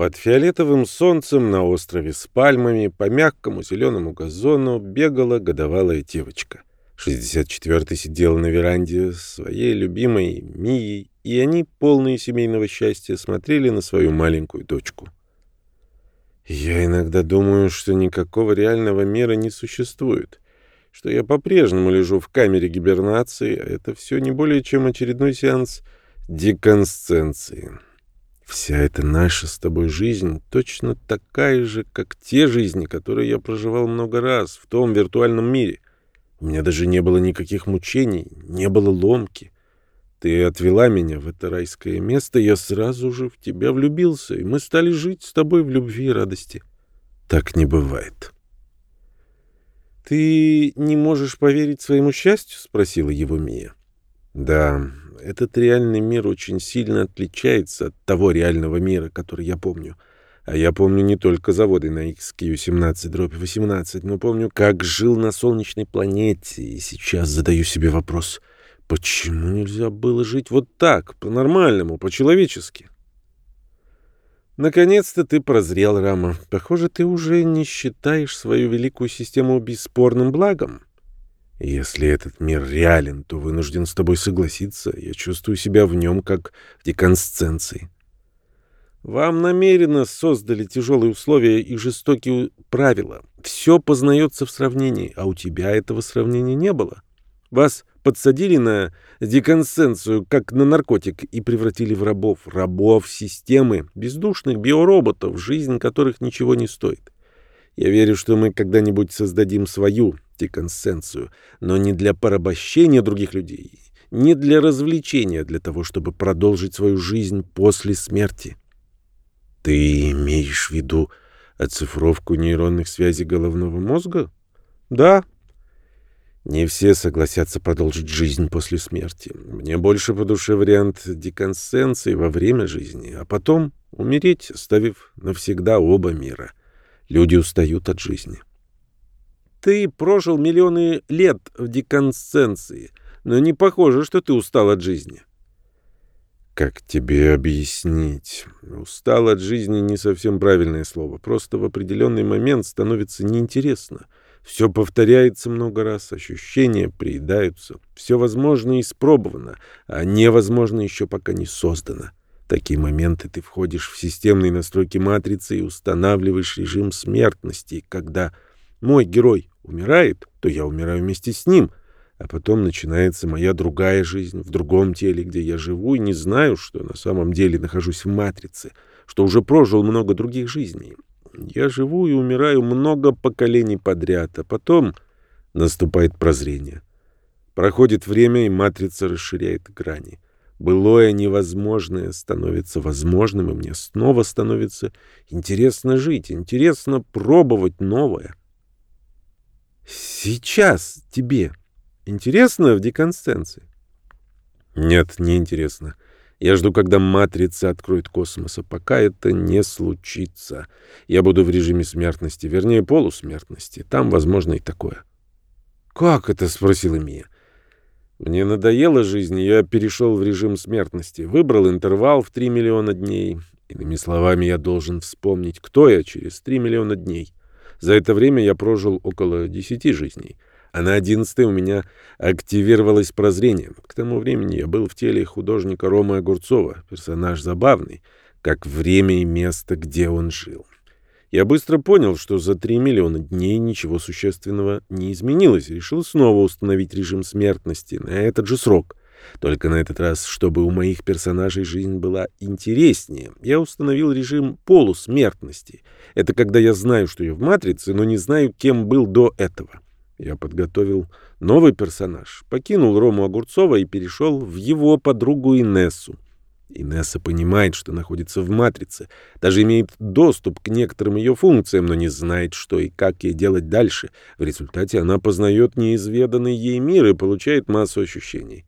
Под фиолетовым солнцем на острове с пальмами по мягкому зеленому газону бегала годовалая девочка. 64-й сидел на веранде своей любимой Мией, и они, полные семейного счастья, смотрели на свою маленькую дочку. Я иногда думаю, что никакого реального мира не существует, что я по-прежнему лежу в камере гибернации, а это все не более чем очередной сеанс деконсценции. Вся эта наша с тобой жизнь точно такая же, как те жизни, которые я проживал много раз в том виртуальном мире. У меня даже не было никаких мучений, не было ломки. Ты отвела меня в это райское место, я сразу же в тебя влюбился, и мы стали жить с тобой в любви и радости. Так не бывает. «Ты не можешь поверить своему счастью?» — спросила его Мия. «Да, этот реальный мир очень сильно отличается от того реального мира, который я помню. А я помню не только заводы на XQ-17-18, но помню, как жил на солнечной планете, и сейчас задаю себе вопрос, почему нельзя было жить вот так, по-нормальному, по-человечески? Наконец-то ты прозрел, Рама. Похоже, ты уже не считаешь свою великую систему бесспорным благом. Если этот мир реален, то вынужден с тобой согласиться. Я чувствую себя в нем, как в деконсценции. Вам намеренно создали тяжелые условия и жестокие правила. Все познается в сравнении, а у тебя этого сравнения не было. Вас подсадили на деконсенцию, как на наркотик, и превратили в рабов. Рабов системы, бездушных биороботов, жизнь которых ничего не стоит. Я верю, что мы когда-нибудь создадим свою деконсенцию, но не для порабощения других людей, не для развлечения, а для того, чтобы продолжить свою жизнь после смерти. Ты имеешь в виду оцифровку нейронных связей головного мозга? Да. Не все согласятся продолжить жизнь после смерти. Мне больше по душе вариант деконсенции во время жизни, а потом умереть, оставив навсегда оба мира. Люди устают от жизни. Ты прожил миллионы лет в деконсценции, но не похоже, что ты устал от жизни. Как тебе объяснить? Устал от жизни не совсем правильное слово. Просто в определенный момент становится неинтересно. Все повторяется много раз, ощущения приедаются. Все возможно испробовано, а невозможно еще пока не создано. Такие моменты ты входишь в системные настройки матрицы и устанавливаешь режим смертности, когда мой герой умирает, то я умираю вместе с ним, а потом начинается моя другая жизнь в другом теле, где я живу и не знаю, что на самом деле нахожусь в матрице, что уже прожил много других жизней. Я живу и умираю много поколений подряд, а потом наступает прозрение. Проходит время, и матрица расширяет грани. Былое невозможное становится возможным, и мне снова становится интересно жить, интересно пробовать новое. Сейчас тебе интересно в деконстенции? Нет, не интересно. Я жду, когда матрица откроет космос, а пока это не случится. Я буду в режиме смертности, вернее, полусмертности. Там возможно и такое. «Как это?» — спросила Мия. Мне надоела жизнь, я перешел в режим смертности. Выбрал интервал в 3 миллиона дней. Иными словами, я должен вспомнить, кто я через 3 миллиона дней. За это время я прожил около десяти жизней. А на одиннадцатой у меня активировалось прозрение. К тому времени я был в теле художника Ромы Огурцова, персонаж забавный, как время и место, где он жил. Я быстро понял, что за три миллиона дней ничего существенного не изменилось, и решил снова установить режим смертности на этот же срок. Только на этот раз, чтобы у моих персонажей жизнь была интереснее, я установил режим полусмертности. Это когда я знаю, что я в «Матрице», но не знаю, кем был до этого. Я подготовил новый персонаж, покинул Рому Огурцова и перешел в его подругу Инессу. Инесса понимает, что находится в матрице, даже имеет доступ к некоторым ее функциям, но не знает, что и как ей делать дальше. В результате она познает неизведанный ей мир и получает массу ощущений.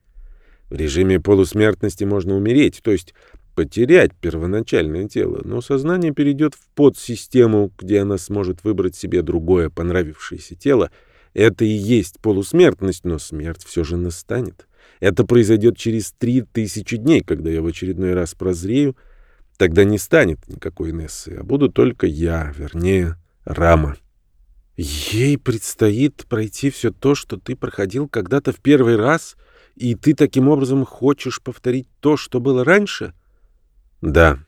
В режиме полусмертности можно умереть, то есть потерять первоначальное тело, но сознание перейдет в подсистему, где она сможет выбрать себе другое понравившееся тело. Это и есть полусмертность, но смерть все же настанет. Это произойдет через три тысячи дней, когда я в очередной раз прозрею. Тогда не станет никакой Инессы, а буду только я, вернее, Рама. Ей предстоит пройти все то, что ты проходил когда-то в первый раз, и ты таким образом хочешь повторить то, что было раньше? Да.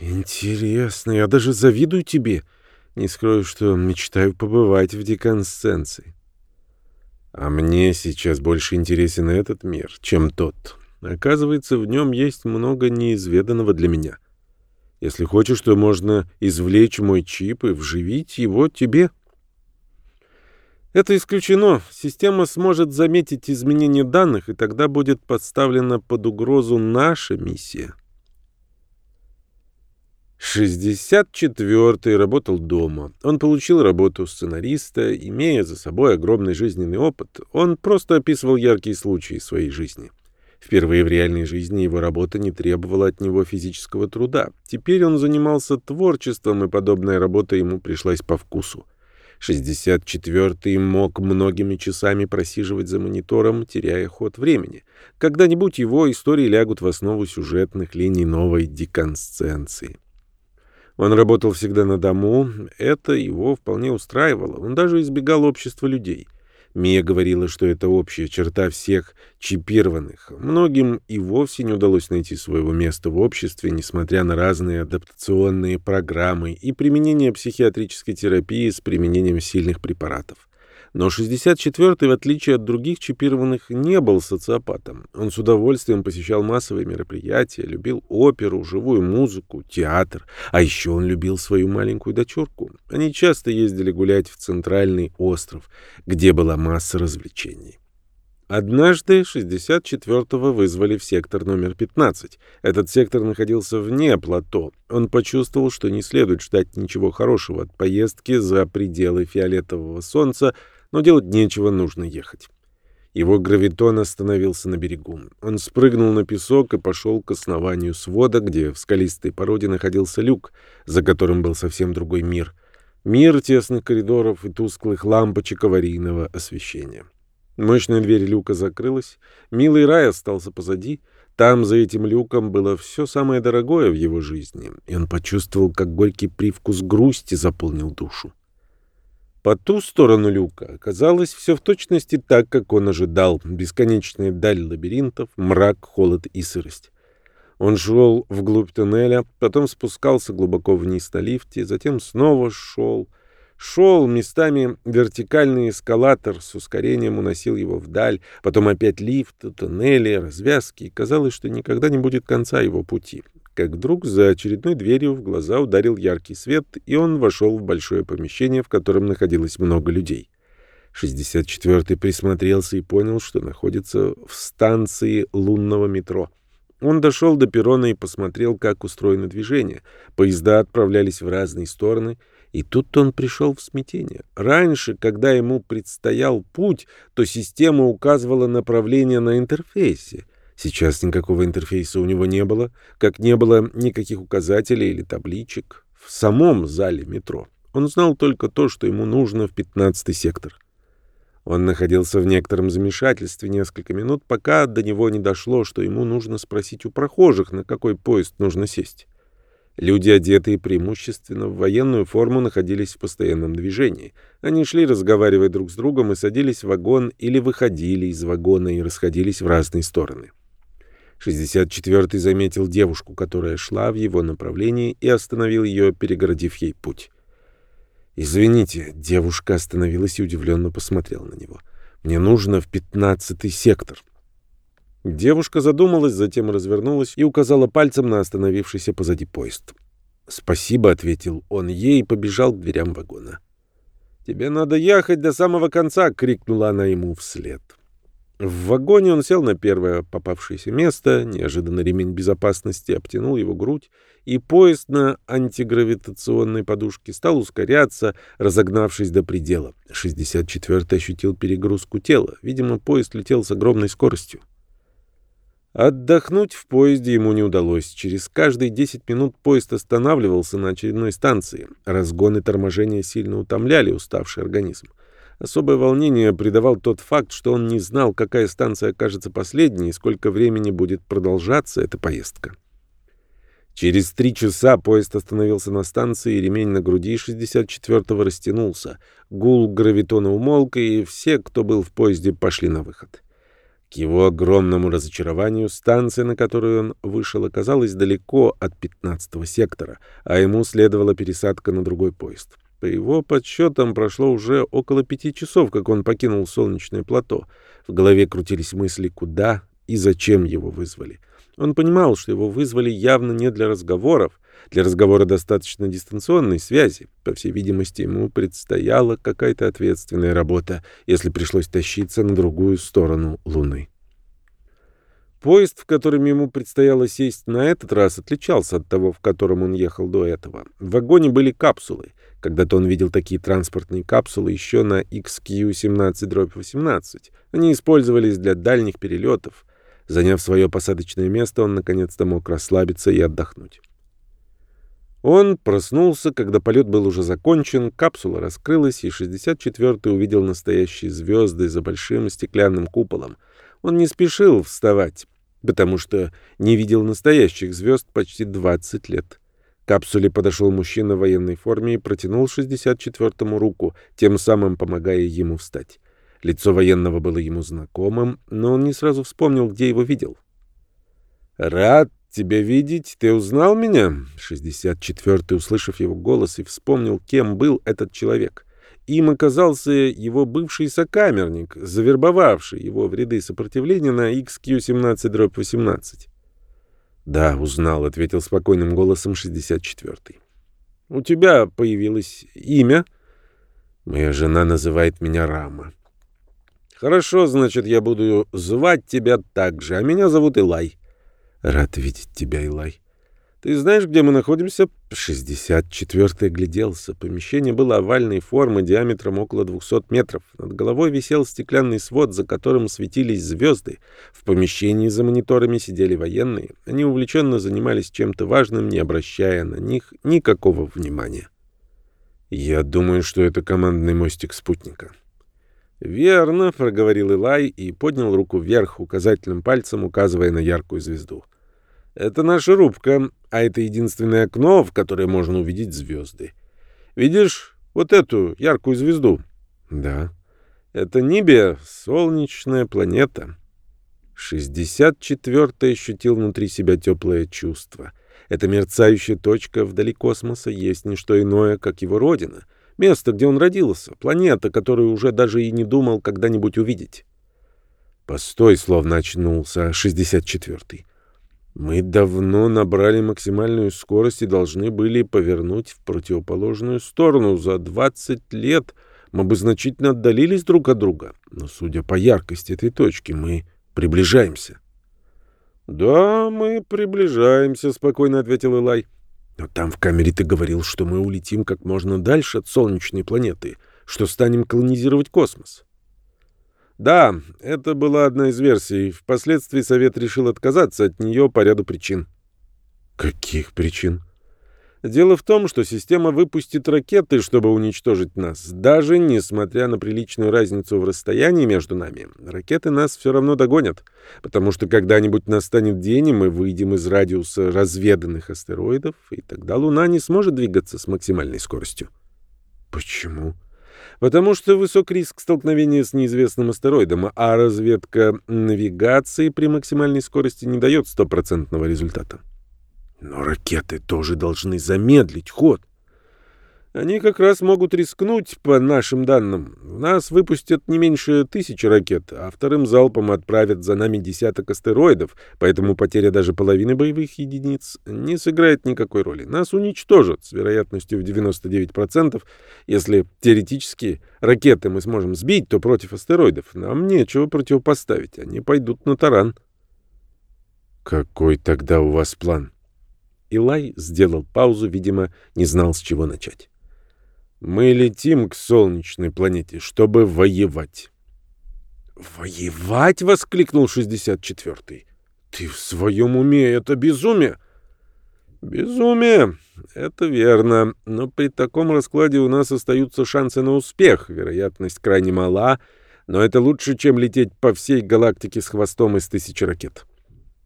Интересно, я даже завидую тебе. Не скрою, что мечтаю побывать в деконсценции. А мне сейчас больше интересен этот мир, чем тот. Оказывается, в нем есть много неизведанного для меня. Если хочешь, то можно извлечь мой чип и вживить его тебе. Это исключено. Система сможет заметить изменение данных, и тогда будет подставлена под угрозу наша миссия. 64-й работал дома. Он получил работу сценариста, имея за собой огромный жизненный опыт. Он просто описывал яркие случаи своей жизни. Впервые в реальной жизни его работа не требовала от него физического труда. Теперь он занимался творчеством, и подобная работа ему пришлась по вкусу. 64-й мог многими часами просиживать за монитором, теряя ход времени. Когда-нибудь его истории лягут в основу сюжетных линий новой деконсценции. Он работал всегда на дому, это его вполне устраивало. Он даже избегал общества людей — Мия говорила, что это общая черта всех чипированных. Многим и вовсе не удалось найти своего места в обществе, несмотря на разные адаптационные программы и применение психиатрической терапии с применением сильных препаратов. Но 64-й, в отличие от других чипированных, не был социопатом. Он с удовольствием посещал массовые мероприятия, любил оперу, живую музыку, театр. А еще он любил свою маленькую дочурку. Они часто ездили гулять в центральный остров, где была масса развлечений. Однажды 64-го вызвали в сектор номер 15. Этот сектор находился вне плато. Он почувствовал, что не следует ждать ничего хорошего от поездки за пределы фиолетового солнца, но делать нечего, нужно ехать. Его гравитон остановился на берегу. Он спрыгнул на песок и пошел к основанию свода, где в скалистой породе находился люк, за которым был совсем другой мир. Мир тесных коридоров и тусклых лампочек аварийного освещения. Мощная дверь люка закрылась. Милый рай остался позади. Там, за этим люком, было все самое дорогое в его жизни, и он почувствовал, как горький привкус грусти заполнил душу. По ту сторону люка оказалось все в точности так, как он ожидал. Бесконечная даль лабиринтов, мрак, холод и сырость. Он шел вглубь туннеля, потом спускался глубоко вниз на лифте, затем снова шел. Шел местами вертикальный эскалатор с ускорением уносил его вдаль, потом опять лифт, туннели, развязки. Казалось, что никогда не будет конца его пути как вдруг за очередной дверью в глаза ударил яркий свет, и он вошел в большое помещение, в котором находилось много людей. 64-й присмотрелся и понял, что находится в станции лунного метро. Он дошел до перрона и посмотрел, как устроено движение. Поезда отправлялись в разные стороны, и тут он пришел в смятение. Раньше, когда ему предстоял путь, то система указывала направление на интерфейсе — Сейчас никакого интерфейса у него не было, как не было никаких указателей или табличек в самом зале метро. Он знал только то, что ему нужно в 15-й сектор. Он находился в некотором замешательстве несколько минут, пока до него не дошло, что ему нужно спросить у прохожих, на какой поезд нужно сесть. Люди, одетые преимущественно в военную форму, находились в постоянном движении. Они шли, разговаривая друг с другом, и садились в вагон или выходили из вагона и расходились в разные стороны. 64-й заметил девушку, которая шла в его направлении, и остановил ее, перегородив ей путь. «Извините», — девушка остановилась и удивленно посмотрела на него. «Мне нужно в пятнадцатый сектор». Девушка задумалась, затем развернулась и указала пальцем на остановившийся позади поезд. «Спасибо», — ответил он ей и побежал к дверям вагона. «Тебе надо ехать до самого конца!» — крикнула она ему вслед. В вагоне он сел на первое попавшееся место, неожиданно ремень безопасности обтянул его грудь, и поезд на антигравитационной подушке стал ускоряться, разогнавшись до предела. 64-й ощутил перегрузку тела. Видимо, поезд летел с огромной скоростью. Отдохнуть в поезде ему не удалось. Через каждые 10 минут поезд останавливался на очередной станции. Разгоны торможения сильно утомляли уставший организм. Особое волнение придавал тот факт, что он не знал, какая станция окажется последней и сколько времени будет продолжаться эта поездка. Через три часа поезд остановился на станции, и ремень на груди 64-го растянулся. Гул гравитона умолк, и все, кто был в поезде, пошли на выход. К его огромному разочарованию станция, на которую он вышел, оказалась далеко от 15-го сектора, а ему следовала пересадка на другой поезд. По его подсчетам прошло уже около пяти часов, как он покинул солнечное плато. В голове крутились мысли, куда и зачем его вызвали. Он понимал, что его вызвали явно не для разговоров. Для разговора достаточно дистанционной связи. По всей видимости, ему предстояла какая-то ответственная работа, если пришлось тащиться на другую сторону Луны. Поезд, в котором ему предстояло сесть на этот раз, отличался от того, в котором он ехал до этого. В вагоне были капсулы. Когда-то он видел такие транспортные капсулы еще на XQ-17-18. Они использовались для дальних перелетов. Заняв свое посадочное место, он наконец-то мог расслабиться и отдохнуть. Он проснулся, когда полет был уже закончен, капсула раскрылась, и 64-й увидел настоящие звезды за большим стеклянным куполом. Он не спешил вставать, потому что не видел настоящих звезд почти 20 лет. Капсуле подошел мужчина в военной форме и протянул 64-му руку, тем самым помогая ему встать. Лицо военного было ему знакомым, но он не сразу вспомнил, где его видел. «Рад тебя видеть. Ты узнал меня?» 64-й, услышав его голос, и вспомнил, кем был этот человек. Им оказался его бывший сокамерник, завербовавший его в ряды сопротивления на XQ-17-18. «Да, узнал», — ответил спокойным голосом 64-й. «У тебя появилось имя?» «Моя жена называет меня Рама». Хорошо, значит, я буду звать тебя так же, а меня зовут Илай. Рад видеть тебя, Илай. Ты знаешь, где мы находимся? 64-й гляделся. Помещение было овальной формы диаметром около 200 метров. Над головой висел стеклянный свод, за которым светились звезды. В помещении за мониторами сидели военные. Они увлеченно занимались чем-то важным, не обращая на них никакого внимания. Я думаю, что это командный мостик спутника. «Верно», — проговорил Илай и поднял руку вверх, указательным пальцем указывая на яркую звезду. «Это наша рубка, а это единственное окно, в которое можно увидеть звезды. Видишь вот эту яркую звезду?» «Да». «Это Нибия, солнечная планета». Шестьдесят четвертый ощутил внутри себя теплое чувство. Эта мерцающая точка вдали космоса есть не что иное, как его родина — Место, где он родился. Планета, которую уже даже и не думал когда-нибудь увидеть. Постой, словно очнулся 64-й. Мы давно набрали максимальную скорость и должны были повернуть в противоположную сторону. За 20 лет мы бы значительно отдалились друг от друга. Но, судя по яркости этой точки, мы приближаемся. «Да, мы приближаемся», — спокойно ответил Илай. Но там в камере ты говорил, что мы улетим как можно дальше от солнечной планеты, что станем колонизировать космос. Да, это была одна из версий. Впоследствии Совет решил отказаться от нее по ряду причин. Каких причин? Дело в том, что система выпустит ракеты, чтобы уничтожить нас. Даже несмотря на приличную разницу в расстоянии между нами, ракеты нас все равно догонят. Потому что когда-нибудь настанет день, и мы выйдем из радиуса разведанных астероидов, и тогда Луна не сможет двигаться с максимальной скоростью. Почему? Потому что высок риск столкновения с неизвестным астероидом, а разведка навигации при максимальной скорости не дает стопроцентного результата. Но ракеты тоже должны замедлить ход. Они как раз могут рискнуть, по нашим данным. В нас выпустят не меньше тысячи ракет, а вторым залпом отправят за нами десяток астероидов, поэтому потеря даже половины боевых единиц не сыграет никакой роли. Нас уничтожат с вероятностью в 99%. Если теоретически ракеты мы сможем сбить, то против астероидов нам нечего противопоставить. Они пойдут на таран. Какой тогда у вас план? Илай сделал паузу, видимо, не знал, с чего начать. «Мы летим к солнечной планете, чтобы воевать». «Воевать?» — воскликнул 64-й. «Ты в своем уме? Это безумие!» «Безумие, это верно, но при таком раскладе у нас остаются шансы на успех, вероятность крайне мала, но это лучше, чем лететь по всей галактике с хвостом из тысячи ракет».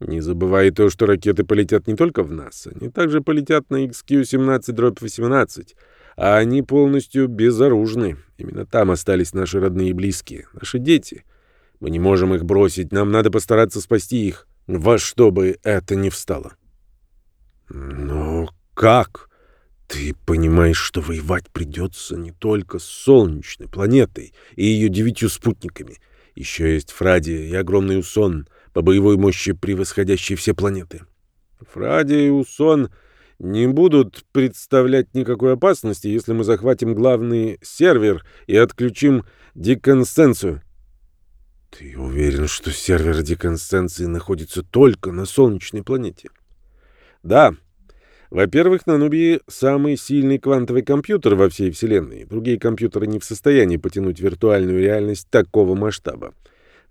Не забывай то, что ракеты полетят не только в нас, они также полетят на XQ-17-18, а они полностью безоружны. Именно там остались наши родные и близкие, наши дети. Мы не можем их бросить, нам надо постараться спасти их, во что бы это ни встало. Но как? Ты понимаешь, что воевать придется не только с солнечной планетой и ее девятью спутниками. Еще есть Фрадия и огромный Усон, по боевой мощи превосходящий все планеты. Фрадия и Усон не будут представлять никакой опасности, если мы захватим главный сервер и отключим деконсенцию. Ты уверен, что сервер деконсенции находится только на солнечной планете? Да. Во-первых, на Нубии самый сильный квантовый компьютер во всей Вселенной. Другие компьютеры не в состоянии потянуть виртуальную реальность такого масштаба.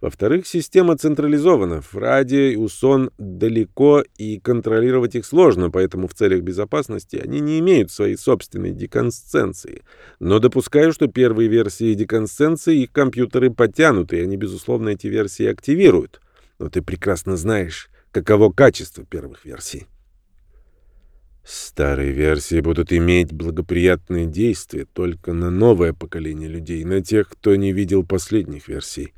Во-вторых, система централизована. Фради и Усон далеко, и контролировать их сложно, поэтому в целях безопасности они не имеют своей собственной деконсценции. Но допускаю, что первые версии деконсценции их компьютеры потянут, и они, безусловно, эти версии активируют. Но ты прекрасно знаешь, каково качество первых версий. Старые версии будут иметь благоприятные действия только на новое поколение людей, на тех, кто не видел последних версий.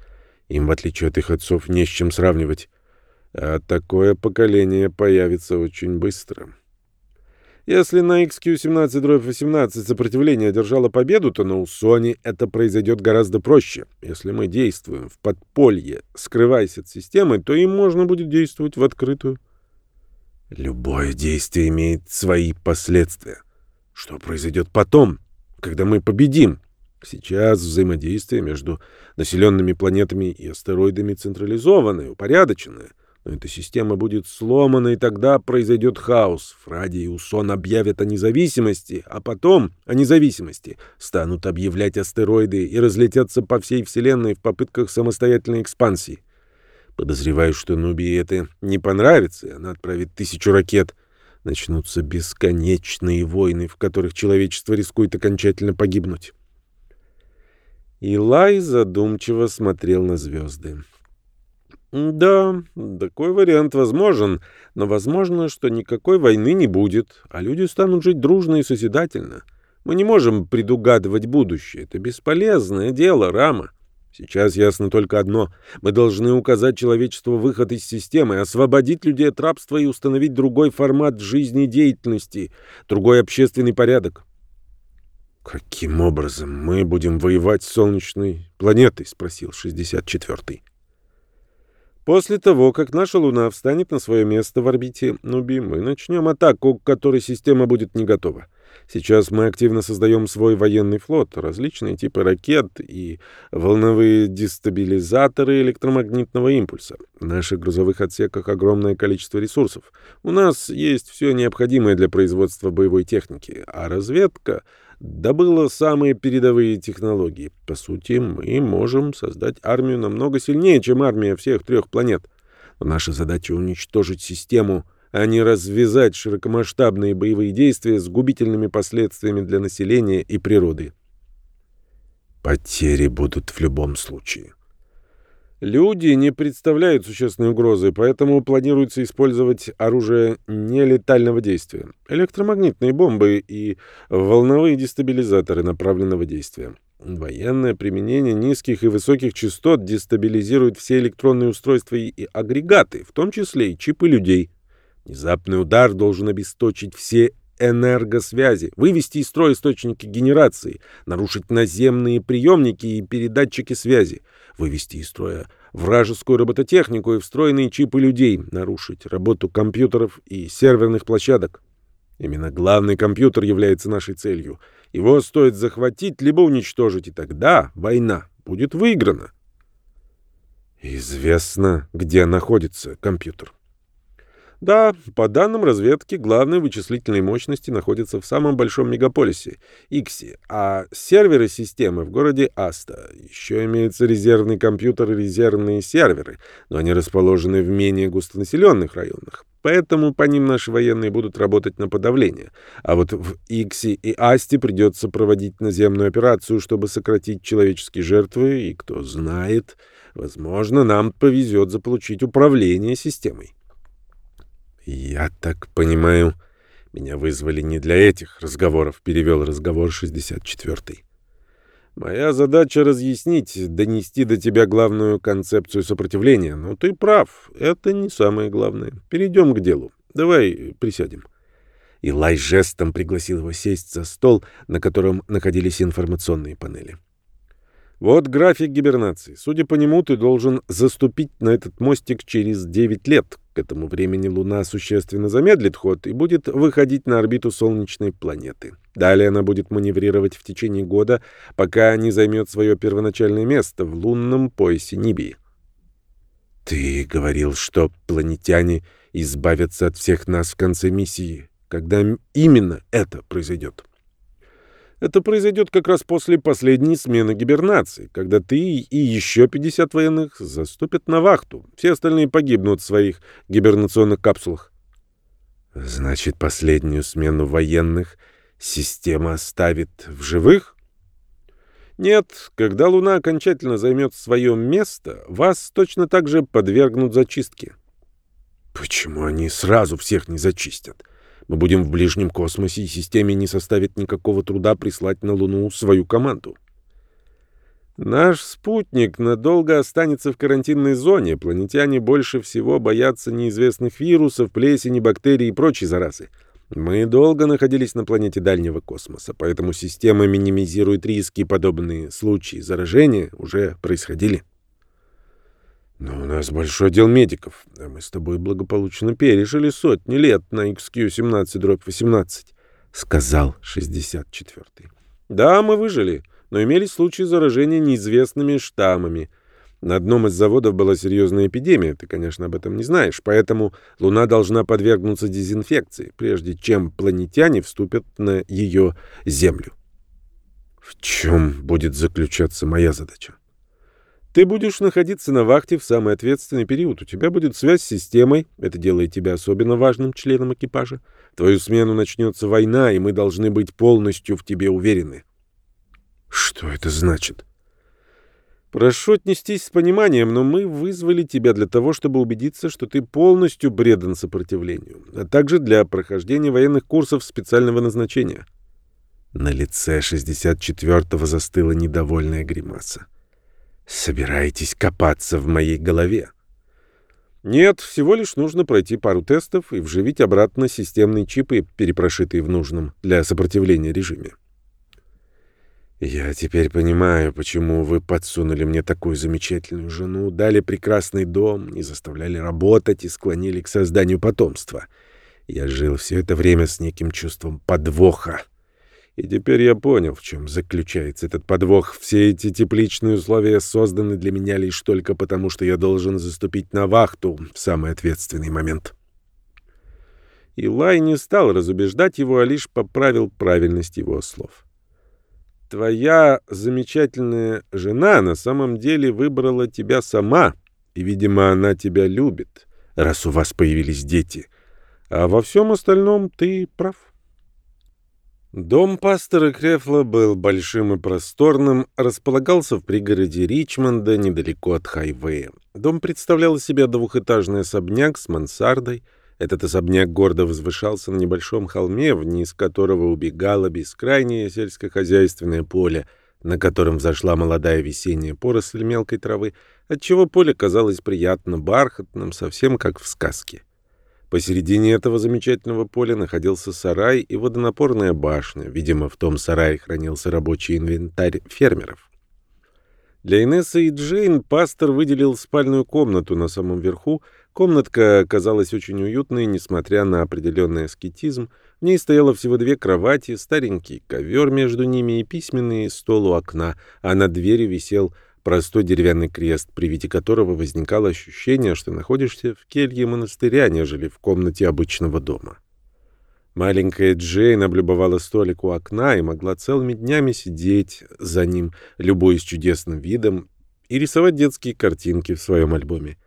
Им, в отличие от их отцов, не с чем сравнивать. А такое поколение появится очень быстро. Если на XQ-17-18 сопротивление одержало победу, то на Усоне это произойдет гораздо проще. Если мы действуем в подполье, скрываясь от системы, то им можно будет действовать в открытую. Любое действие имеет свои последствия. Что произойдет потом, когда мы победим? Сейчас взаимодействие между населенными планетами и астероидами централизованное, упорядоченное. Но эта система будет сломана, и тогда произойдет хаос. Фради и Усон объявят о независимости, а потом о независимости станут объявлять астероиды и разлетятся по всей Вселенной в попытках самостоятельной экспансии. Подозреваю, что Нубии это не понравится, и она отправит тысячу ракет. Начнутся бесконечные войны, в которых человечество рискует окончательно погибнуть. Илай задумчиво смотрел на звезды. «Да, такой вариант возможен, но возможно, что никакой войны не будет, а люди станут жить дружно и созидательно. Мы не можем предугадывать будущее. Это бесполезное дело, Рама. Сейчас ясно только одно. Мы должны указать человечеству выход из системы, освободить людей от рабства и установить другой формат жизнедеятельности, другой общественный порядок. «Каким образом мы будем воевать с солнечной планетой?» — спросил 64-й. «После того, как наша Луна встанет на свое место в орбите Нуби, мы начнем атаку, к которой система будет не готова. Сейчас мы активно создаем свой военный флот, различные типы ракет и волновые дестабилизаторы электромагнитного импульса. В наших грузовых отсеках огромное количество ресурсов. У нас есть все необходимое для производства боевой техники, а разведка добыла самые передовые технологии. По сути, мы можем создать армию намного сильнее, чем армия всех трех планет. Но наша задача — уничтожить систему, а не развязать широкомасштабные боевые действия с губительными последствиями для населения и природы. Потери будут в любом случае. Люди не представляют существенной угрозы, поэтому планируется использовать оружие нелетального действия. Электромагнитные бомбы и волновые дестабилизаторы направленного действия. Военное применение низких и высоких частот дестабилизирует все электронные устройства и агрегаты, в том числе и чипы людей. Внезапный удар должен обесточить все энергосвязи, вывести из строя источники генерации, нарушить наземные приемники и передатчики связи, вывести из строя вражескую робототехнику и встроенные чипы людей, нарушить работу компьютеров и серверных площадок. Именно главный компьютер является нашей целью. Его стоит захватить либо уничтожить, и тогда война будет выиграна. Известно, где находится компьютер. Да, по данным разведки, главные вычислительные мощности находятся в самом большом мегаполисе — Икси, а серверы системы в городе Аста. Еще имеются резервные компьютеры и резервные серверы, но они расположены в менее густонаселенных районах. Поэтому по ним наши военные будут работать на подавление. А вот в Икси и Асте придется проводить наземную операцию, чтобы сократить человеческие жертвы, и, кто знает, возможно, нам повезет заполучить управление системой. «Я так понимаю, меня вызвали не для этих разговоров», — перевел разговор 64-й. «Моя задача разъяснить, донести до тебя главную концепцию сопротивления. Но ты прав, это не самое главное. Перейдем к делу. Давай присядем». Илай жестом пригласил его сесть за стол, на котором находились информационные панели. Вот график гибернации. Судя по нему, ты должен заступить на этот мостик через 9 лет. К этому времени Луна существенно замедлит ход и будет выходить на орбиту солнечной планеты. Далее она будет маневрировать в течение года, пока не займет свое первоначальное место в лунном поясе Нибии. Ты говорил, что планетяне избавятся от всех нас в конце миссии. Когда именно это произойдет? Это произойдет как раз после последней смены гибернации, когда ты и еще 50 военных заступят на вахту. Все остальные погибнут в своих гибернационных капсулах. Значит, последнюю смену военных система оставит в живых? Нет, когда Луна окончательно займет свое место, вас точно так же подвергнут зачистке. Почему они сразу всех не зачистят? Мы будем в ближнем космосе, и системе не составит никакого труда прислать на Луну свою команду. Наш спутник надолго останется в карантинной зоне. Планетяне больше всего боятся неизвестных вирусов, плесени, бактерий и прочей заразы. Мы долго находились на планете дальнего космоса, поэтому система минимизирует риски, подобные случаи заражения уже происходили. Но у нас большой отдел медиков, а мы с тобой благополучно пережили сотни лет на XQ-17-18, — сказал 64-й. Да, мы выжили, но имели случаи заражения неизвестными штаммами. На одном из заводов была серьезная эпидемия, ты, конечно, об этом не знаешь, поэтому Луна должна подвергнуться дезинфекции, прежде чем планетяне вступят на ее Землю. В чем будет заключаться моя задача? Ты будешь находиться на вахте в самый ответственный период. У тебя будет связь с системой. Это делает тебя особенно важным членом экипажа. В твою смену начнется война, и мы должны быть полностью в тебе уверены. Что это значит? Прошу отнестись с пониманием, но мы вызвали тебя для того, чтобы убедиться, что ты полностью предан сопротивлению, а также для прохождения военных курсов специального назначения. На лице 64-го застыла недовольная гримаса. Собираетесь копаться в моей голове? Нет, всего лишь нужно пройти пару тестов и вживить обратно системные чипы, перепрошитые в нужном для сопротивления режиме. Я теперь понимаю, почему вы подсунули мне такую замечательную жену, дали прекрасный дом, не заставляли работать и склонили к созданию потомства. Я жил все это время с неким чувством подвоха. И теперь я понял, в чем заключается этот подвох. Все эти тепличные условия созданы для меня лишь только потому, что я должен заступить на вахту в самый ответственный момент. Илай не стал разубеждать его, а лишь поправил правильность его слов. «Твоя замечательная жена на самом деле выбрала тебя сама, и, видимо, она тебя любит, раз у вас появились дети. А во всем остальном ты прав». Дом пастора Крефла был большим и просторным, располагался в пригороде Ричмонда, недалеко от хайвея. Дом представлял из себя двухэтажный особняк с мансардой. Этот особняк гордо возвышался на небольшом холме, вниз которого убегало бескрайнее сельскохозяйственное поле, на котором взошла молодая весенняя поросль мелкой травы, отчего поле казалось приятно бархатным, совсем как в сказке. Посередине этого замечательного поля находился сарай и водонапорная башня. Видимо, в том сарае хранился рабочий инвентарь фермеров. Для Инессы и Джейн пастор выделил спальную комнату на самом верху. Комнатка казалась очень уютной, несмотря на определенный аскетизм. В ней стояло всего две кровати, старенький ковер между ними и письменный стол у окна, а на двери висел простой деревянный крест, при виде которого возникало ощущение, что находишься в келье монастыря, нежели в комнате обычного дома. Маленькая Джейн облюбовала столик у окна и могла целыми днями сидеть за ним, любуясь чудесным видом, и рисовать детские картинки в своем альбоме.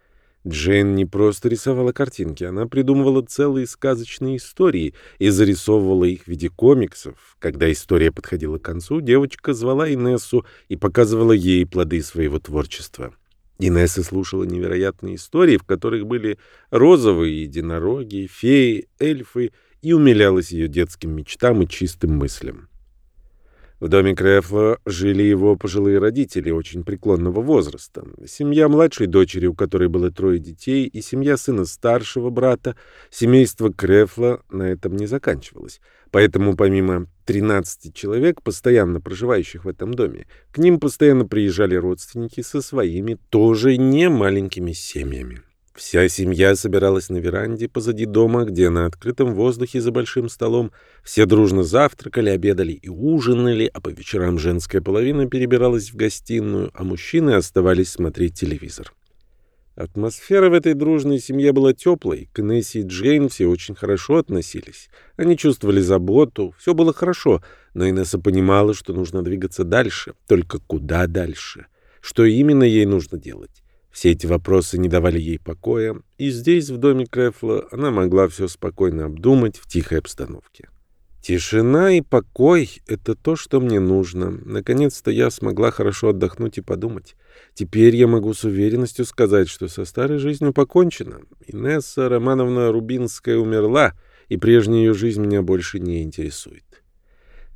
Джейн не просто рисовала картинки, она придумывала целые сказочные истории и зарисовывала их в виде комиксов. Когда история подходила к концу, девочка звала Инессу и показывала ей плоды своего творчества. Инесса слушала невероятные истории, в которых были розовые единороги, феи, эльфы, и умилялась ее детским мечтам и чистым мыслям. В доме Крефла жили его пожилые родители очень преклонного возраста. Семья младшей дочери, у которой было трое детей, и семья сына старшего брата, семейство Крефла на этом не заканчивалось. Поэтому помимо 13 человек, постоянно проживающих в этом доме, к ним постоянно приезжали родственники со своими тоже не маленькими семьями. Вся семья собиралась на веранде позади дома, где на открытом воздухе за большим столом все дружно завтракали, обедали и ужинали, а по вечерам женская половина перебиралась в гостиную, а мужчины оставались смотреть телевизор. Атмосфера в этой дружной семье была теплой, к Несси и Джейн все очень хорошо относились. Они чувствовали заботу, все было хорошо, но Инесса понимала, что нужно двигаться дальше, только куда дальше, что именно ей нужно делать. Все эти вопросы не давали ей покоя, и здесь, в доме Крефла, она могла все спокойно обдумать в тихой обстановке. Тишина и покой — это то, что мне нужно. Наконец-то я смогла хорошо отдохнуть и подумать. Теперь я могу с уверенностью сказать, что со старой жизнью покончено. Инесса Романовна Рубинская умерла, и прежняя ее жизнь меня больше не интересует.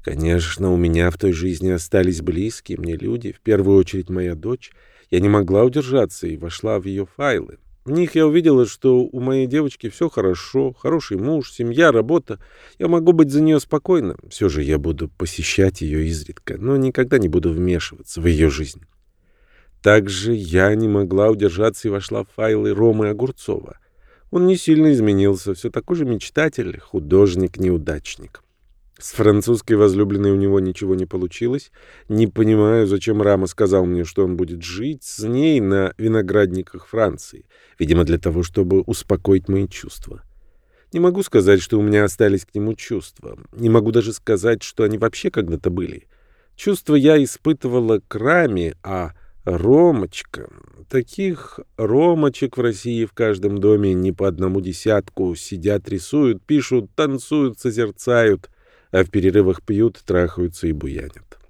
Конечно, у меня в той жизни остались близкие мне люди, в первую очередь моя дочь — я не могла удержаться и вошла в ее файлы. В них я увидела, что у моей девочки все хорошо, хороший муж, семья, работа. Я могу быть за нее спокойна. Все же я буду посещать ее изредка, но никогда не буду вмешиваться в ее жизнь. Также я не могла удержаться и вошла в файлы Ромы Огурцова. Он не сильно изменился, все такой же мечтатель, художник-неудачник. С французской возлюбленной у него ничего не получилось. Не понимаю, зачем Рама сказал мне, что он будет жить с ней на виноградниках Франции. Видимо, для того, чтобы успокоить мои чувства. Не могу сказать, что у меня остались к нему чувства. Не могу даже сказать, что они вообще когда-то были. Чувства я испытывала к Раме, а Ромочка... Таких ромочек в России в каждом доме не по одному десятку сидят, рисуют, пишут, танцуют, созерцают — а в перерывах пьют, трахаются и буянят.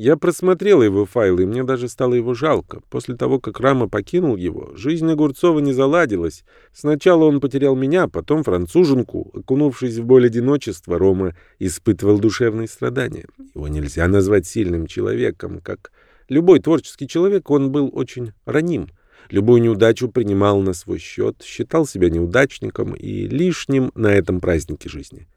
Я просмотрел его файлы, и мне даже стало его жалко. После того, как Рама покинул его, жизнь Огурцова не заладилась. Сначала он потерял меня, потом француженку. Окунувшись в боль одиночества, Рома испытывал душевные страдания. Его нельзя назвать сильным человеком. Как любой творческий человек, он был очень раним. Любую неудачу принимал на свой счет, считал себя неудачником и лишним на этом празднике жизни.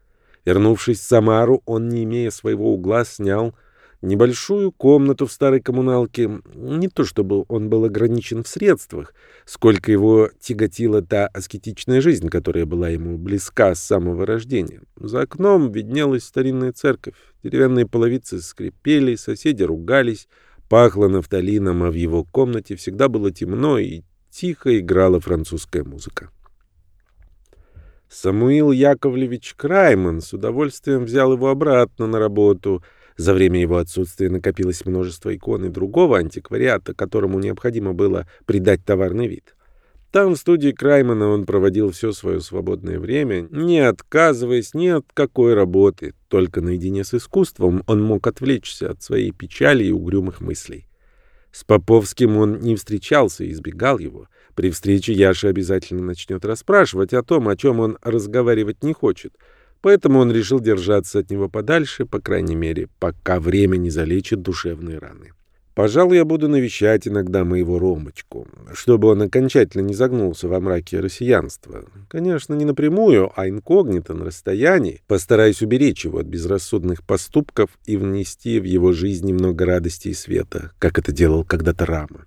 Вернувшись в Самару, он, не имея своего угла, снял небольшую комнату в старой коммуналке. Не то чтобы он был ограничен в средствах, сколько его тяготила та аскетичная жизнь, которая была ему близка с самого рождения. За окном виднелась старинная церковь. Деревянные половицы скрипели, соседи ругались, пахло нафталином, а в его комнате всегда было темно и тихо играла французская музыка. Самуил Яковлевич Крайман с удовольствием взял его обратно на работу. За время его отсутствия накопилось множество икон и другого антиквариата, которому необходимо было придать товарный вид. Там, в студии Краймана, он проводил все свое свободное время, не отказываясь ни от какой работы. Только наедине с искусством он мог отвлечься от своей печали и угрюмых мыслей. С Поповским он не встречался и избегал его. При встрече Яша обязательно начнет расспрашивать о том, о чем он разговаривать не хочет. Поэтому он решил держаться от него подальше, по крайней мере, пока время не залечит душевные раны. Пожалуй, я буду навещать иногда моего Ромочку, чтобы он окончательно не загнулся во мраке россиянства. Конечно, не напрямую, а инкогнито, на расстоянии. Постараюсь уберечь его от безрассудных поступков и внести в его жизнь немного радости и света, как это делал когда-то Рама.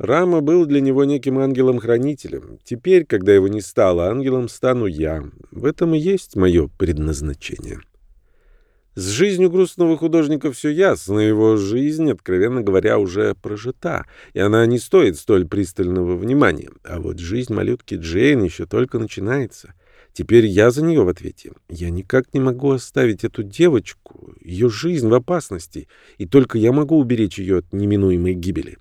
Рама был для него неким ангелом-хранителем. Теперь, когда его не стало ангелом, стану я. В этом и есть мое предназначение. С жизнью грустного художника все ясно, его жизнь, откровенно говоря, уже прожита, и она не стоит столь пристального внимания. А вот жизнь малютки Джейн еще только начинается. Теперь я за нее в ответе. Я никак не могу оставить эту девочку, ее жизнь в опасности, и только я могу уберечь ее от неминуемой гибели.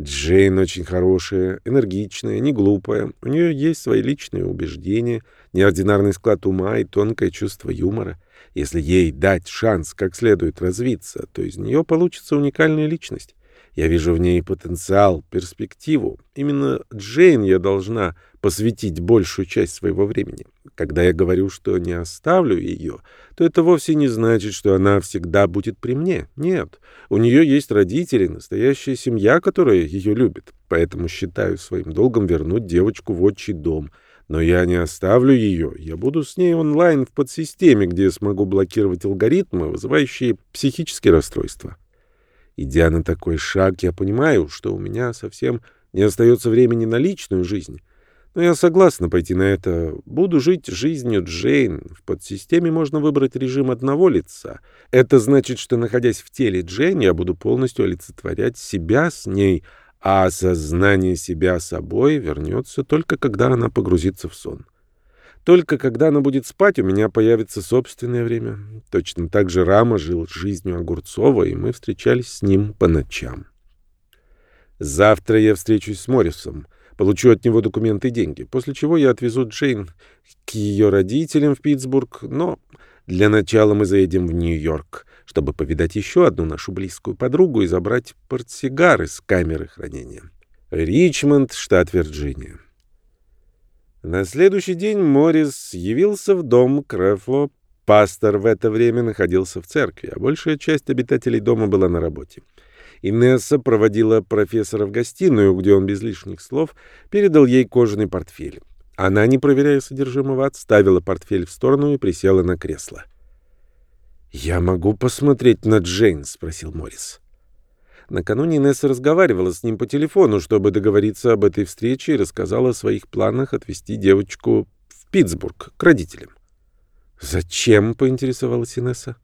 Джейн очень хорошая, энергичная, не глупая. У нее есть свои личные убеждения, неординарный склад ума и тонкое чувство юмора. Если ей дать шанс как следует развиться, то из нее получится уникальная личность. Я вижу в ней потенциал, перспективу. Именно Джейн я должна посвятить большую часть своего времени. Когда я говорю, что не оставлю ее, то это вовсе не значит, что она всегда будет при мне. Нет, у нее есть родители, настоящая семья, которая ее любит. Поэтому считаю своим долгом вернуть девочку в отчий дом. Но я не оставлю ее. Я буду с ней онлайн в подсистеме, где смогу блокировать алгоритмы, вызывающие психические расстройства. Идя на такой шаг, я понимаю, что у меня совсем не остается времени на личную жизнь. Но я согласна пойти на это. Буду жить жизнью Джейн. В подсистеме можно выбрать режим одного лица. Это значит, что, находясь в теле Джейн, я буду полностью олицетворять себя с ней, а осознание себя собой вернется только когда она погрузится в сон. Только когда она будет спать, у меня появится собственное время. Точно так же Рама жил жизнью Огурцова, и мы встречались с ним по ночам. Завтра я встречусь с Моррисом, получу от него документы и деньги, после чего я отвезу Джейн к ее родителям в Питтсбург, но для начала мы заедем в Нью-Йорк, чтобы повидать еще одну нашу близкую подругу и забрать портсигар из камеры хранения. Ричмонд, штат Вирджиния. На следующий день Моррис явился в дом Крефло. Пастор в это время находился в церкви, а большая часть обитателей дома была на работе. Инесса проводила профессора в гостиную, где он без лишних слов передал ей кожаный портфель. Она, не проверяя содержимого, отставила портфель в сторону и присела на кресло. «Я могу посмотреть на Джейн?» — спросил Моррис. Накануне Инесса разговаривала с ним по телефону, чтобы договориться об этой встрече и рассказала о своих планах отвезти девочку в Питтсбург к родителям. «Зачем?» — поинтересовалась Инесса.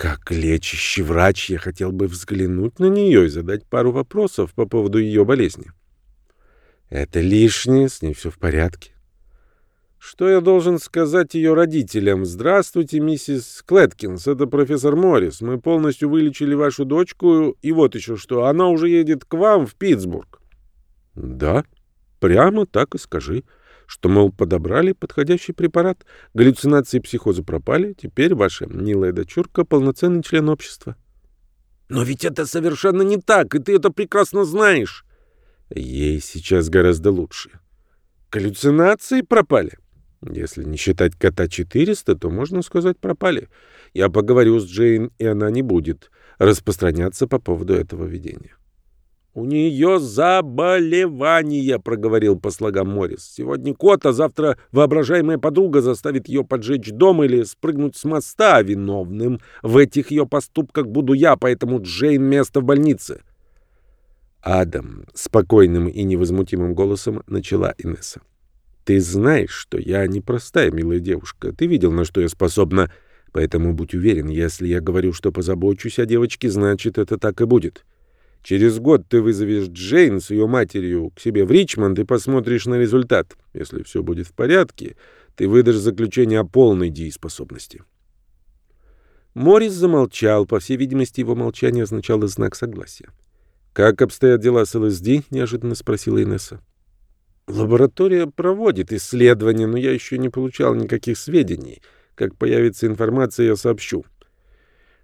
«Как лечащий врач я хотел бы взглянуть на нее и задать пару вопросов по поводу ее болезни». «Это лишнее, с ней все в порядке». Что я должен сказать ее родителям? Здравствуйте, миссис Клэткинс, это профессор Моррис. Мы полностью вылечили вашу дочку, и вот еще что, она уже едет к вам в Питтсбург. Да, прямо так и скажи, что, мол, подобрали подходящий препарат, галлюцинации и психозы пропали, теперь ваша милая дочурка полноценный член общества. Но ведь это совершенно не так, и ты это прекрасно знаешь. Ей сейчас гораздо лучше. Галлюцинации пропали? Если не считать кота 400, то, можно сказать, пропали. Я поговорю с Джейн, и она не будет распространяться по поводу этого видения. «У нее заболевание», — проговорил по слогам Моррис. «Сегодня кот, а завтра воображаемая подруга заставит ее поджечь дом или спрыгнуть с моста. Виновным в этих ее поступках буду я, поэтому Джейн место в больнице». Адам спокойным и невозмутимым голосом начала Инесса. Ты знаешь, что я непростая милая девушка. Ты видел, на что я способна. Поэтому будь уверен, если я говорю, что позабочусь о девочке, значит, это так и будет. Через год ты вызовешь Джейн с ее матерью к себе в Ричмонд и посмотришь на результат. Если все будет в порядке, ты выдашь заключение о полной дееспособности. Морис замолчал. По всей видимости, его молчание означало знак согласия. «Как обстоят дела с ЛСД?» — неожиданно спросила Инесса. Лаборатория проводит исследования, но я еще не получал никаких сведений. Как появится информация, я сообщу.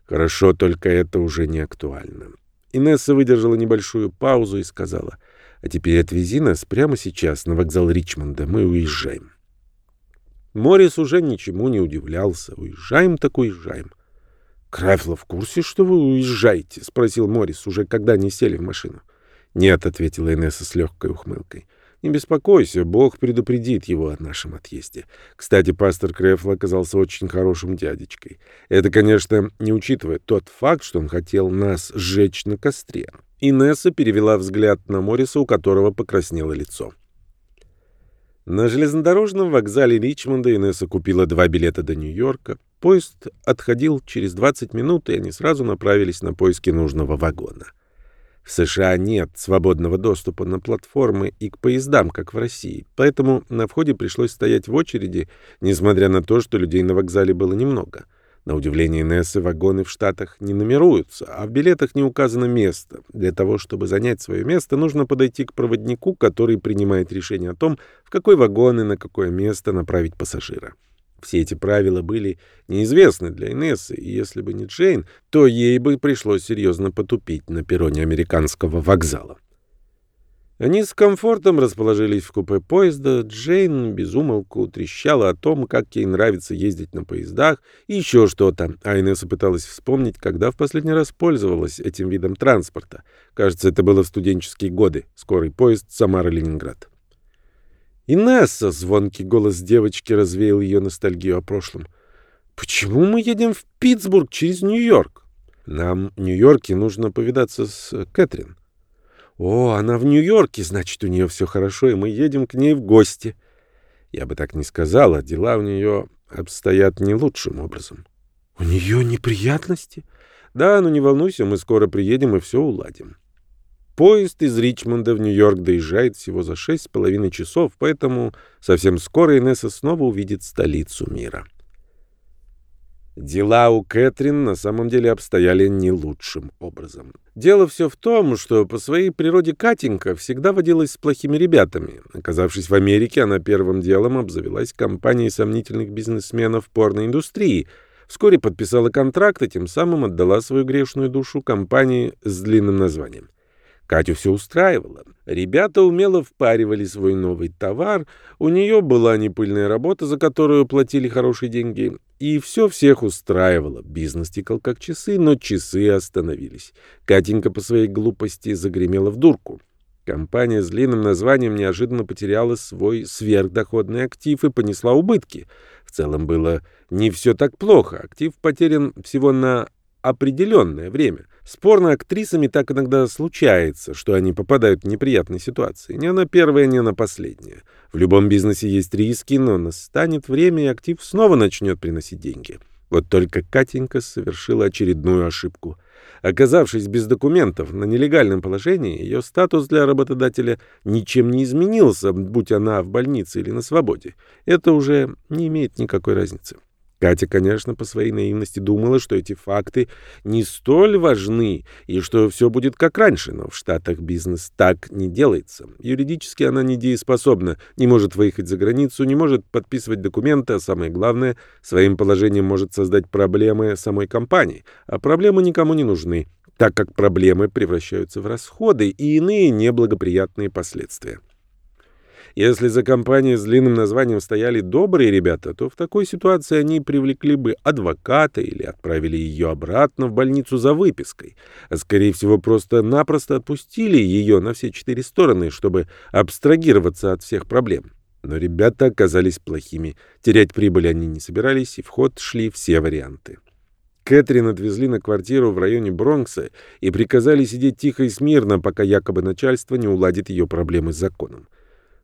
Хорошо, только это уже не актуально. Инесса выдержала небольшую паузу и сказала, «А теперь отвези нас прямо сейчас на вокзал Ричмонда, мы уезжаем». Морис уже ничему не удивлялся. «Уезжаем, так уезжаем». «Крафло в курсе, что вы уезжаете?» — спросил Морис, уже когда они сели в машину. «Нет», — ответила Инесса с легкой ухмылкой. Не беспокойся, Бог предупредит его о нашем отъезде. Кстати, пастор Крефл оказался очень хорошим дядечкой. Это, конечно, не учитывая тот факт, что он хотел нас сжечь на костре. Инесса перевела взгляд на Морриса, у которого покраснело лицо. На железнодорожном вокзале Ричмонда Инесса купила два билета до Нью-Йорка. Поезд отходил через 20 минут, и они сразу направились на поиски нужного вагона. В США нет свободного доступа на платформы и к поездам, как в России, поэтому на входе пришлось стоять в очереди, несмотря на то, что людей на вокзале было немного. На удивление Нессы вагоны в Штатах не нумеруются, а в билетах не указано место. Для того, чтобы занять свое место, нужно подойти к проводнику, который принимает решение о том, в какой вагон и на какое место направить пассажира. Все эти правила были неизвестны для Инессы, и если бы не Джейн, то ей бы пришлось серьезно потупить на перроне американского вокзала. Они с комфортом расположились в купе поезда. Джейн безумолку трещала о том, как ей нравится ездить на поездах и еще что-то. А Инесса пыталась вспомнить, когда в последний раз пользовалась этим видом транспорта. Кажется, это было в студенческие годы. Скорый поезд Самара-Ленинград. «Инесса!» — звонкий голос девочки развеял ее ностальгию о прошлом. «Почему мы едем в Питтсбург через Нью-Йорк? Нам в Нью-Йорке нужно повидаться с Кэтрин». «О, она в Нью-Йорке, значит, у нее все хорошо, и мы едем к ней в гости». Я бы так не сказала, дела у нее обстоят не лучшим образом. «У нее неприятности?» «Да, но не волнуйся, мы скоро приедем и все уладим». Поезд из Ричмонда в Нью-Йорк доезжает всего за шесть с половиной часов, поэтому совсем скоро Инесса снова увидит столицу мира. Дела у Кэтрин на самом деле обстояли не лучшим образом. Дело все в том, что по своей природе Катенька всегда водилась с плохими ребятами. Оказавшись в Америке, она первым делом обзавелась компанией сомнительных бизнесменов порноиндустрии, вскоре подписала контракт и тем самым отдала свою грешную душу компании с длинным названием. Катю все устраивало. Ребята умело впаривали свой новый товар, у нее была непыльная работа, за которую платили хорошие деньги, и все всех устраивало. Бизнес текал как часы, но часы остановились. Катенька по своей глупости загремела в дурку. Компания с длинным названием неожиданно потеряла свой сверхдоходный актив и понесла убытки. В целом было не все так плохо. Актив потерян всего на определенное время. С порно-актрисами так иногда случается, что они попадают в неприятные ситуации. Не на первое, не на последнее. В любом бизнесе есть риски, но настанет время, и актив снова начнет приносить деньги. Вот только Катенька совершила очередную ошибку. Оказавшись без документов на нелегальном положении, ее статус для работодателя ничем не изменился, будь она в больнице или на свободе. Это уже не имеет никакой разницы. Катя, конечно, по своей наивности думала, что эти факты не столь важны и что все будет как раньше, но в Штатах бизнес так не делается. Юридически она недееспособна, не может выехать за границу, не может подписывать документы, а самое главное, своим положением может создать проблемы самой компании, а проблемы никому не нужны, так как проблемы превращаются в расходы и иные неблагоприятные последствия. Если за компанией с длинным названием стояли добрые ребята, то в такой ситуации они привлекли бы адвоката или отправили ее обратно в больницу за выпиской. А скорее всего, просто-напросто отпустили ее на все четыре стороны, чтобы абстрагироваться от всех проблем. Но ребята оказались плохими. Терять прибыль они не собирались, и в ход шли все варианты. Кэтрин отвезли на квартиру в районе Бронкса и приказали сидеть тихо и смирно, пока якобы начальство не уладит ее проблемы с законом.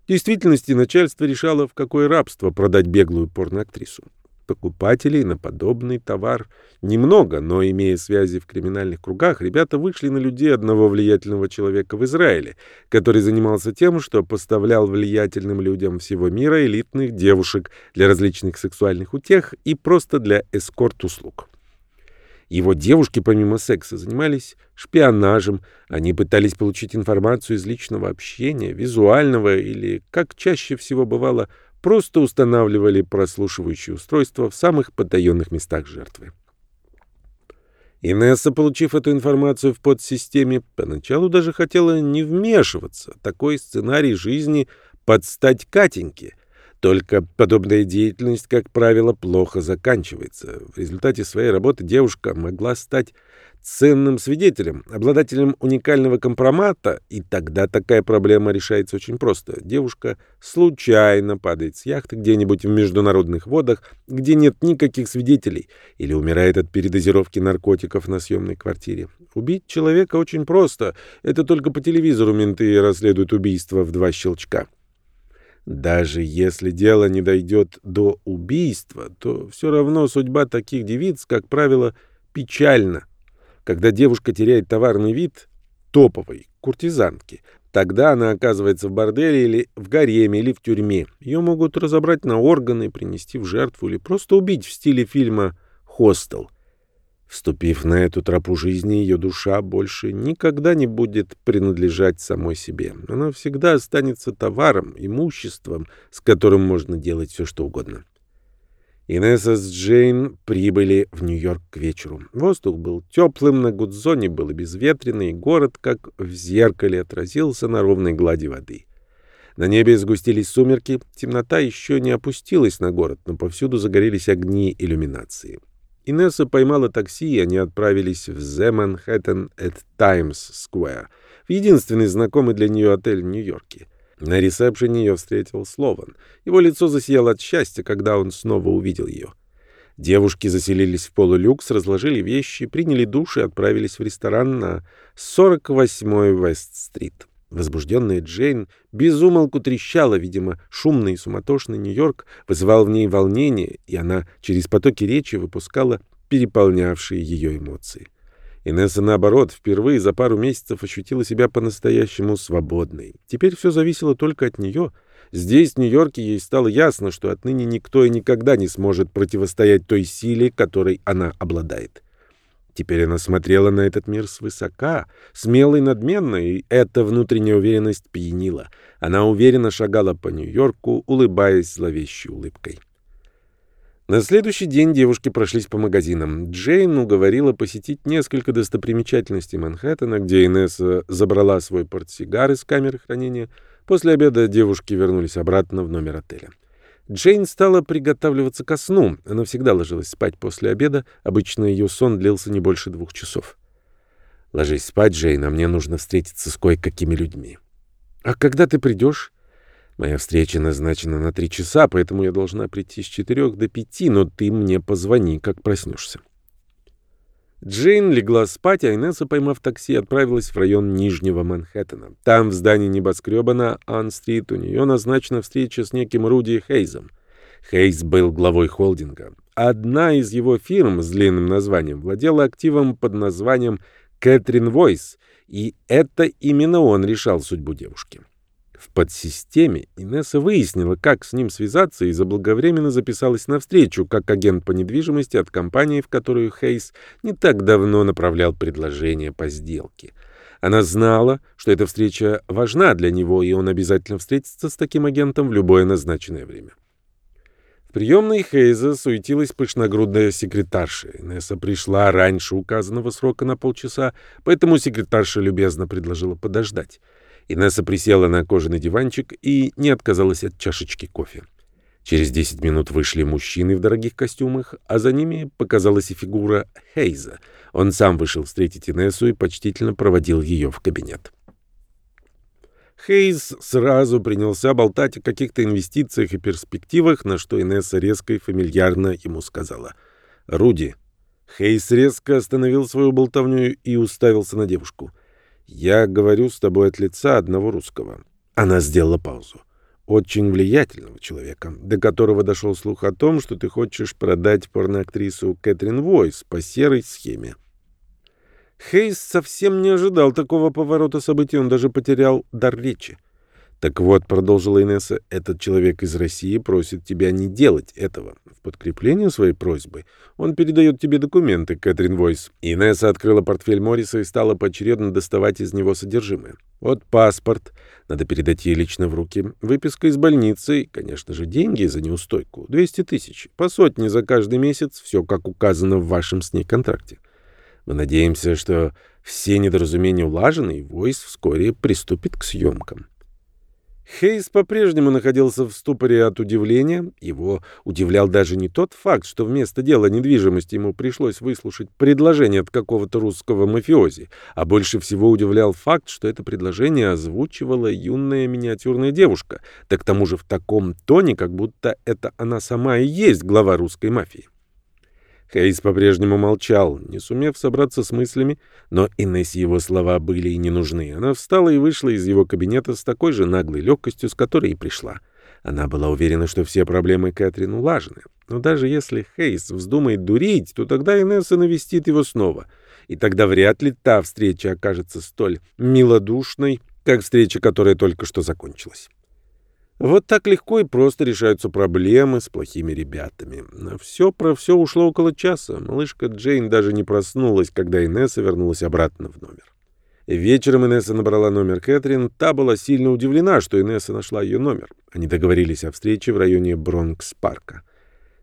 В действительности начальство решало, в какое рабство продать беглую порноактрису. Покупателей на подобный товар немного, но, имея связи в криминальных кругах, ребята вышли на людей одного влиятельного человека в Израиле, который занимался тем, что поставлял влиятельным людям всего мира элитных девушек для различных сексуальных утех и просто для эскорт-услуг. Его девушки, помимо секса, занимались шпионажем. Они пытались получить информацию из личного общения, визуального или, как чаще всего бывало, просто устанавливали прослушивающие устройства в самых потаенных местах жертвы. Инесса, получив эту информацию в подсистеме, поначалу даже хотела не вмешиваться. Такой сценарий жизни подстать Катеньке — только подобная деятельность, как правило, плохо заканчивается. В результате своей работы девушка могла стать ценным свидетелем, обладателем уникального компромата, и тогда такая проблема решается очень просто. Девушка случайно падает с яхты где-нибудь в международных водах, где нет никаких свидетелей, или умирает от передозировки наркотиков на съемной квартире. Убить человека очень просто. Это только по телевизору менты расследуют убийство в два щелчка. Даже если дело не дойдет до убийства, то все равно судьба таких девиц, как правило, печальна. Когда девушка теряет товарный вид топовой куртизанки, тогда она оказывается в борделе или в гареме или в тюрьме. Ее могут разобрать на органы, принести в жертву или просто убить в стиле фильма «Хостел». Вступив на эту тропу жизни, ее душа больше никогда не будет принадлежать самой себе. Она всегда останется товаром, имуществом, с которым можно делать все, что угодно. Инесса с Джейн прибыли в Нью-Йорк к вечеру. Воздух был теплым, на Гудзоне было безветренно, и город, как в зеркале, отразился на ровной глади воды. На небе сгустились сумерки, темнота еще не опустилась на город, но повсюду загорелись огни иллюминации. Инесса поймала такси, и они отправились в The Manhattan at Times Square, в единственный знакомый для нее отель в Нью-Йорке. На ресепшене ее встретил Слован. Его лицо засияло от счастья, когда он снова увидел ее. Девушки заселились в полулюкс, разложили вещи, приняли душ и отправились в ресторан на 48-й Вест-стрит. Возбужденная Джейн безумолку трещала, видимо, шумный и суматошный Нью-Йорк вызывал в ней волнение, и она через потоки речи выпускала переполнявшие ее эмоции. Инесса, наоборот, впервые за пару месяцев ощутила себя по-настоящему свободной. Теперь все зависело только от нее. Здесь, в Нью-Йорке, ей стало ясно, что отныне никто и никогда не сможет противостоять той силе, которой она обладает. Теперь она смотрела на этот мир свысока, смело и надменно, и эта внутренняя уверенность пьянила. Она уверенно шагала по Нью-Йорку, улыбаясь зловещей улыбкой. На следующий день девушки прошлись по магазинам. Джейн уговорила посетить несколько достопримечательностей Манхэттена, где Инесса забрала свой портсигар из камеры хранения. После обеда девушки вернулись обратно в номер отеля. Джейн стала приготавливаться ко сну. Она всегда ложилась спать после обеда. Обычно ее сон длился не больше двух часов. «Ложись спать, Джейн, а мне нужно встретиться с кое-какими людьми». «А когда ты придешь?» «Моя встреча назначена на три часа, поэтому я должна прийти с четырех до пяти, но ты мне позвони, как проснешься». Джейн легла спать, а Инесса, поймав такси, отправилась в район Нижнего Манхэттена. Там, в здании небоскреба на Ан-стрит, у нее назначена встреча с неким Руди Хейзом. Хейз был главой холдинга. Одна из его фирм с длинным названием владела активом под названием «Кэтрин Войс», и это именно он решал судьбу девушки. В подсистеме Инесса выяснила, как с ним связаться, и заблаговременно записалась на встречу как агент по недвижимости от компании, в которую Хейс не так давно направлял предложение по сделке. Она знала, что эта встреча важна для него, и он обязательно встретится с таким агентом в любое назначенное время. В приемной Хейза суетилась пышногрудная секретарша. Инесса пришла раньше указанного срока на полчаса, поэтому секретарша любезно предложила подождать. Инесса присела на кожаный диванчик и не отказалась от чашечки кофе. Через 10 минут вышли мужчины в дорогих костюмах, а за ними показалась и фигура Хейза. Он сам вышел встретить Инессу и почтительно проводил ее в кабинет. Хейз сразу принялся болтать о каких-то инвестициях и перспективах, на что Инесса резко и фамильярно ему сказала. «Руди». Хейз резко остановил свою болтовню и уставился на девушку. Я говорю с тобой от лица одного русского. Она сделала паузу. Очень влиятельного человека, до которого дошел слух о том, что ты хочешь продать порноактрису Кэтрин Войс по серой схеме. Хейс совсем не ожидал такого поворота событий, он даже потерял дар речи. «Так вот», — продолжила Инесса, — «этот человек из России просит тебя не делать этого. В подкрепление своей просьбы он передает тебе документы, Кэтрин Войс». Инесса открыла портфель Морриса и стала поочередно доставать из него содержимое. Вот паспорт, надо передать ей лично в руки, выписка из больницы, и, конечно же, деньги за неустойку, 200 тысяч, по сотне за каждый месяц, все как указано в вашем с ней контракте. Мы надеемся, что все недоразумения улажены, и Войс вскоре приступит к съемкам. Хейс по-прежнему находился в ступоре от удивления. Его удивлял даже не тот факт, что вместо дела недвижимости ему пришлось выслушать предложение от какого-то русского мафиози, а больше всего удивлял факт, что это предложение озвучивала юная миниатюрная девушка, да к тому же в таком тоне, как будто это она сама и есть глава русской мафии. Хейс по-прежнему молчал, не сумев собраться с мыслями, но Инессе его слова были и не нужны. Она встала и вышла из его кабинета с такой же наглой легкостью, с которой и пришла. Она была уверена, что все проблемы Кэтрин улажены. Но даже если Хейс вздумает дурить, то тогда Инесса навестит его снова. И тогда вряд ли та встреча окажется столь милодушной, как встреча, которая только что закончилась. Вот так легко и просто решаются проблемы с плохими ребятами. На все про все ушло около часа. Малышка Джейн даже не проснулась, когда Инесса вернулась обратно в номер. Вечером Инесса набрала номер Кэтрин. Та была сильно удивлена, что Инесса нашла ее номер. Они договорились о встрече в районе Бронкс-парка.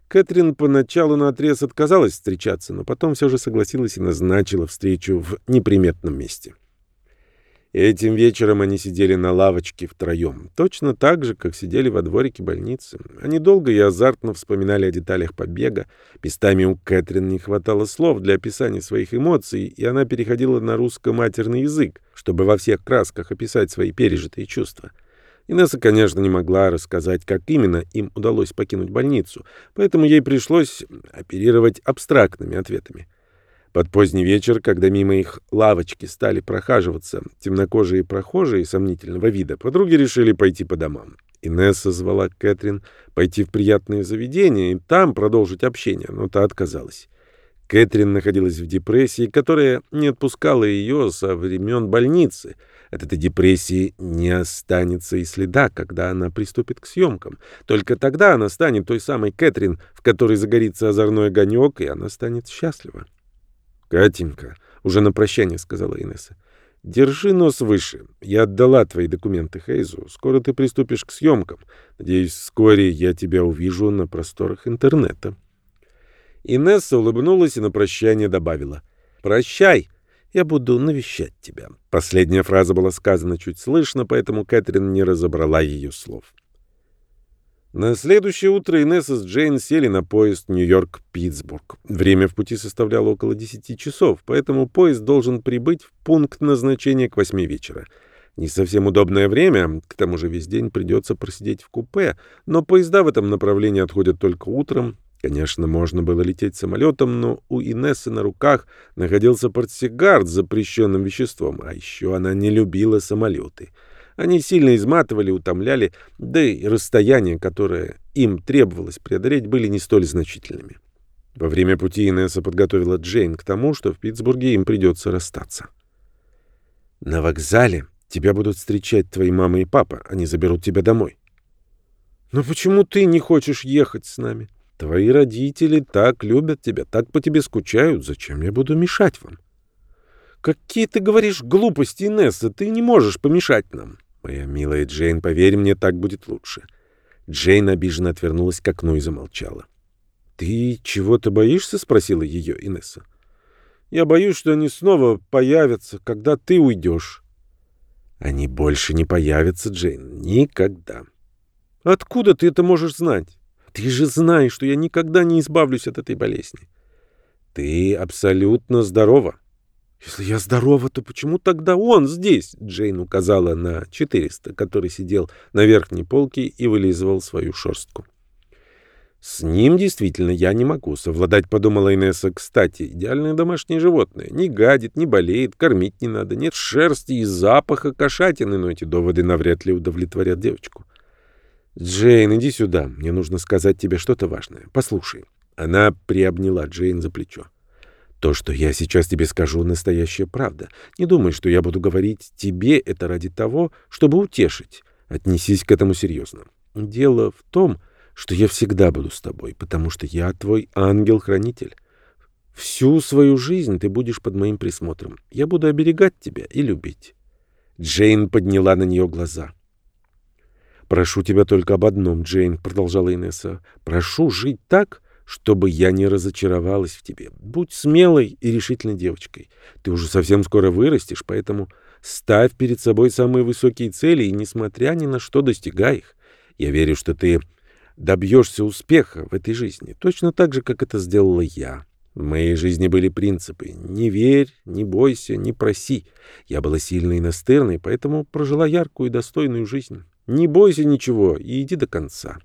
Кэтрин поначалу наотрез отказалась встречаться, но потом все же согласилась и назначила встречу в неприметном месте. Этим вечером они сидели на лавочке втроем, точно так же, как сидели во дворике больницы. Они долго и азартно вспоминали о деталях побега. Местами у Кэтрин не хватало слов для описания своих эмоций, и она переходила на русско-матерный язык, чтобы во всех красках описать свои пережитые чувства. Инесса, конечно, не могла рассказать, как именно им удалось покинуть больницу, поэтому ей пришлось оперировать абстрактными ответами. Под поздний вечер, когда мимо их лавочки стали прохаживаться темнокожие прохожие сомнительного вида, подруги решили пойти по домам. Инесса звала Кэтрин пойти в приятное заведение и там продолжить общение, но та отказалась. Кэтрин находилась в депрессии, которая не отпускала ее со времен больницы. От этой депрессии не останется и следа, когда она приступит к съемкам. Только тогда она станет той самой Кэтрин, в которой загорится озорной огонек, и она станет счастлива. «Катенька», — уже на прощание сказала Инесса, — «держи нос выше. Я отдала твои документы Хейзу. Скоро ты приступишь к съемкам. Надеюсь, вскоре я тебя увижу на просторах интернета». Инесса улыбнулась и на прощание добавила. «Прощай, я буду навещать тебя». Последняя фраза была сказана чуть слышно, поэтому Кэтрин не разобрала ее слов. На следующее утро Инесса с Джейн сели на поезд Нью-Йорк-Питтсбург. Время в пути составляло около 10 часов, поэтому поезд должен прибыть в пункт назначения к 8 вечера. Не совсем удобное время, к тому же весь день придется просидеть в купе, но поезда в этом направлении отходят только утром. Конечно, можно было лететь самолетом, но у Инессы на руках находился портсигар с запрещенным веществом, а еще она не любила самолеты — они сильно изматывали, утомляли, да и расстояния, которое им требовалось преодолеть, были не столь значительными. Во время пути Инесса подготовила Джейн к тому, что в Питтсбурге им придется расстаться. «На вокзале тебя будут встречать твои мама и папа. Они заберут тебя домой». «Но почему ты не хочешь ехать с нами? Твои родители так любят тебя, так по тебе скучают. Зачем я буду мешать вам?» «Какие ты говоришь глупости, Инесса? Ты не можешь помешать нам». «Моя милая Джейн, поверь мне, так будет лучше». Джейн обиженно отвернулась к окну и замолчала. «Ты чего-то боишься?» — спросила ее Инесса. «Я боюсь, что они снова появятся, когда ты уйдешь». «Они больше не появятся, Джейн. Никогда». «Откуда ты это можешь знать? Ты же знаешь, что я никогда не избавлюсь от этой болезни». «Ты абсолютно здорова». «Если я здорова, то почему тогда он здесь?» Джейн указала на 400, который сидел на верхней полке и вылизывал свою шерстку. «С ним действительно я не могу совладать», — подумала Инесса. «Кстати, идеальное домашнее животное. Не гадит, не болеет, кормить не надо, нет шерсти и запаха кошатины, но эти доводы навряд ли удовлетворят девочку». «Джейн, иди сюда. Мне нужно сказать тебе что-то важное. Послушай». Она приобняла Джейн за плечо. То, что я сейчас тебе скажу, настоящая правда. Не думай, что я буду говорить тебе это ради того, чтобы утешить. Отнесись к этому серьезно. Дело в том, что я всегда буду с тобой, потому что я твой ангел-хранитель. Всю свою жизнь ты будешь под моим присмотром. Я буду оберегать тебя и любить. Джейн подняла на нее глаза. «Прошу тебя только об одном, Джейн», — продолжала Инесса. «Прошу жить так, чтобы я не разочаровалась в тебе. Будь смелой и решительной девочкой. Ты уже совсем скоро вырастешь, поэтому ставь перед собой самые высокие цели и, несмотря ни на что, достигай их. Я верю, что ты добьешься успеха в этой жизни, точно так же, как это сделала я. В моей жизни были принципы «не верь, не бойся, не проси». Я была сильной и настырной, поэтому прожила яркую и достойную жизнь. Не бойся ничего и иди до конца.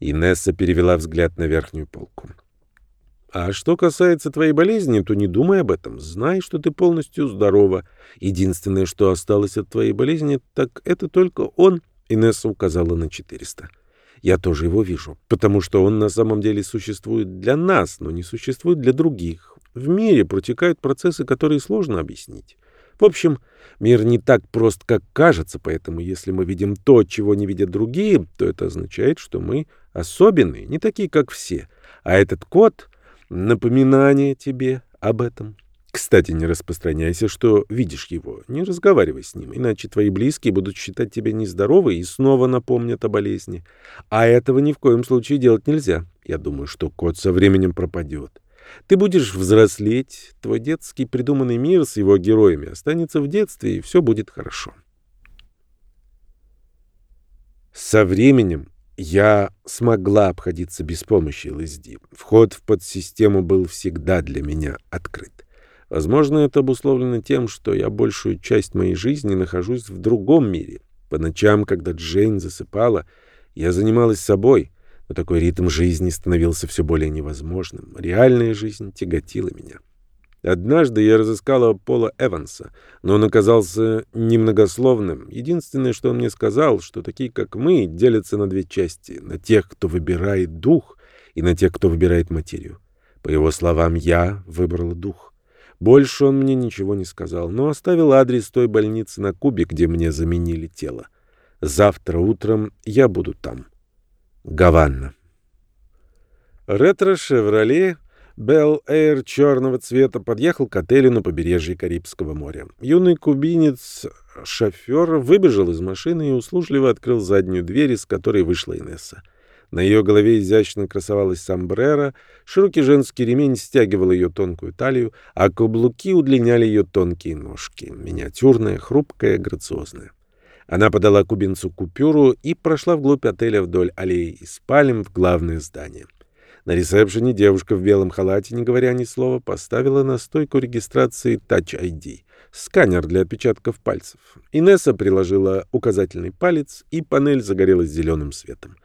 Инесса перевела взгляд на верхнюю полку. А что касается твоей болезни, то не думай об этом. Знай, что ты полностью здорова. Единственное, что осталось от твоей болезни, так это только он, Инесса указала на 400. Я тоже его вижу, потому что он на самом деле существует для нас, но не существует для других. В мире протекают процессы, которые сложно объяснить. В общем, мир не так прост, как кажется, поэтому если мы видим то, чего не видят другие, то это означает, что мы особенные, не такие, как все. А этот код — напоминание тебе об этом. Кстати, не распространяйся, что видишь его. Не разговаривай с ним, иначе твои близкие будут считать тебя нездоровой и снова напомнят о болезни. А этого ни в коем случае делать нельзя. Я думаю, что кот со временем пропадет. Ты будешь взрослеть, твой детский придуманный мир с его героями останется в детстве, и все будет хорошо. Со временем я смогла обходиться без помощи ЛСД. Вход в подсистему был всегда для меня открыт. Возможно, это обусловлено тем, что я большую часть моей жизни нахожусь в другом мире. По ночам, когда Джейн засыпала, я занималась собой, но такой ритм жизни становился все более невозможным. Реальная жизнь тяготила меня. Однажды я разыскала Пола Эванса, но он оказался немногословным. Единственное, что он мне сказал, что такие, как мы, делятся на две части — на тех, кто выбирает дух, и на тех, кто выбирает материю. По его словам, я выбрала дух. Больше он мне ничего не сказал, но оставил адрес той больницы на Кубе, где мне заменили тело. Завтра утром я буду там. Гаванна. Ретро-шевроле Белл Эйр черного цвета подъехал к отелю на побережье Карибского моря. Юный кубинец-шофер выбежал из машины и услужливо открыл заднюю дверь, из которой вышла Инесса. На ее голове изящно красовалась сомбрера, широкий женский ремень стягивал ее тонкую талию, а каблуки удлиняли ее тонкие ножки, миниатюрная, хрупкая, грациозная. Она подала кубинцу купюру и прошла вглубь отеля вдоль аллеи из пальм в главное здание. На ресепшене девушка в белом халате, не говоря ни слова, поставила на стойку регистрации Touch ID — сканер для отпечатков пальцев. Инесса приложила указательный палец, и панель загорелась зеленым светом.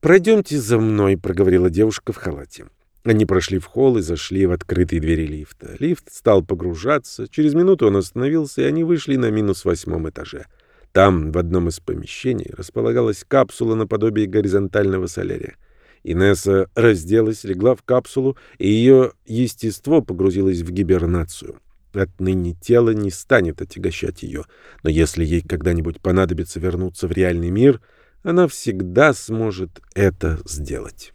«Пройдемте за мной», — проговорила девушка в халате. Они прошли в холл и зашли в открытые двери лифта. Лифт стал погружаться. Через минуту он остановился, и они вышли на минус восьмом этаже. Там, в одном из помещений, располагалась капсула наподобие горизонтального солярия. Инесса разделась, легла в капсулу, и ее естество погрузилось в гибернацию. Отныне тело не станет отягощать ее, но если ей когда-нибудь понадобится вернуться в реальный мир — она всегда сможет это сделать.